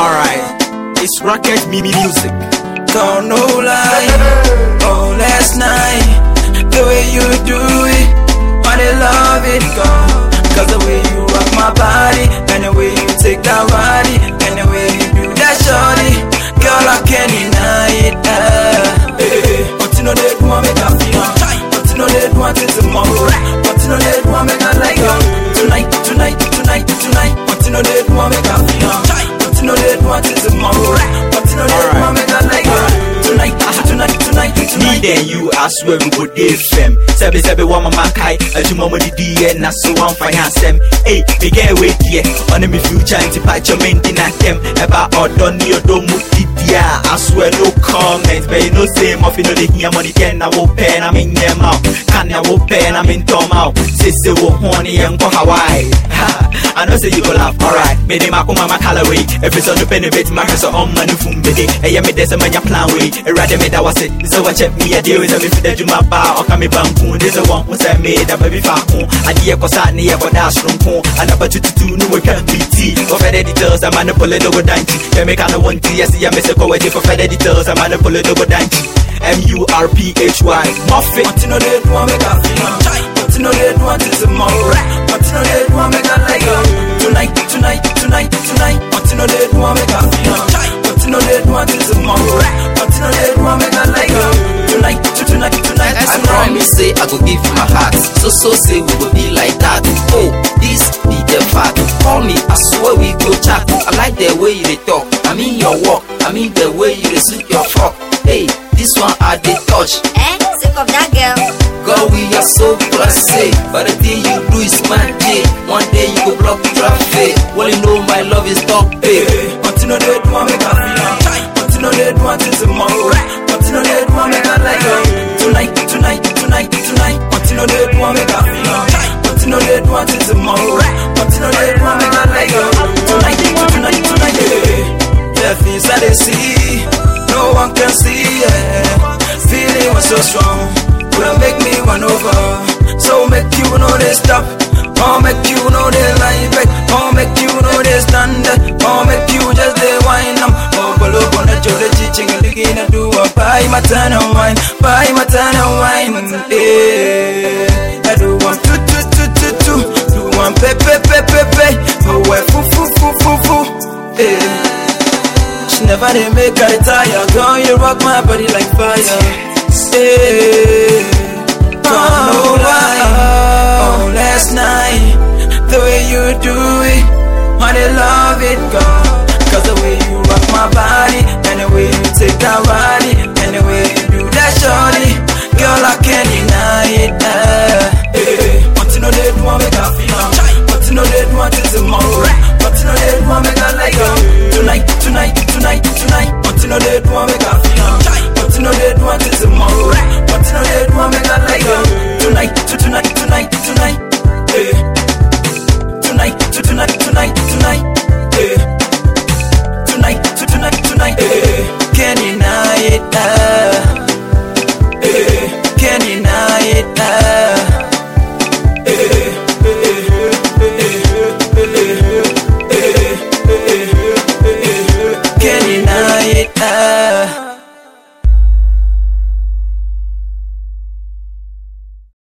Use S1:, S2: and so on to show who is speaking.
S1: Alright, it's Rocket Mimi Music.
S2: Don't lie. Oh, last night, the way you do it, I love it.
S1: Them. Sebi sebi wa mama kai, aji mama di di na so one finance them. Hey, me get away here, on me future into patch your main dinner them. Eba odo ni odo mu dia. I swear no comment, but you know of you know they hear money then I will pay na me nyem out. Can I will pay na me tom out. Say say oh, wo horny and go Hawaii. Ha, I know say you go laugh, alright. Me de mako mama colorway. If it's on the penny bit, my so on manu fum bede. Hey, yeah, me there's a man plan way. Erade me that was it. So I check me a deal with me for the juma or come me banku. This a one was I made a baby faku. I dear cause I near for that room. And about you to do no we can PT. For further details, I'm the pull it over danky. They make I know one T. I see a message go for further details, I'm on the pull it over danky. M U R P H Y Muffin.
S2: Know they do want make I feel know they do want it tomorrow. Know they do want make I like you tonight, tonight, tonight, tonight. Know they do want make I feel know they do want it tomorrow. Know they do want make I like you tonight, tonight, tonight.
S3: I promise say I go give you my heart. So so say we will be like that. I mean the way you dey suit your frock. Hey, this one I dey touch.
S4: Eh? Sick of that girl.
S3: Girl, we are so classy. But the thing you do is magic. One day you go block the traffic. Well, you know my love is top big.
S2: But you know they do want make I feel But you know they do want it tomorrow. But you know they do want make I like you tonight, tonight, tonight, tonight. But you know they do want make I feel But you know they do want it tomorrow. See, no one can see. Yeah, feeling was so strong, couldn't make me run over. So make you know they stop. Oh, make you know they lie back. Oh, make you know they stand up. Oh, make you just they wine them. Oh, look on the jolly teaching and to do a buy my turn and wine. Buy my turn and wine. Yeah. Never did make her retire. Girl, you rock my body like fire. Don't know why. Oh, last night, the way you do it, I love it, girl. uh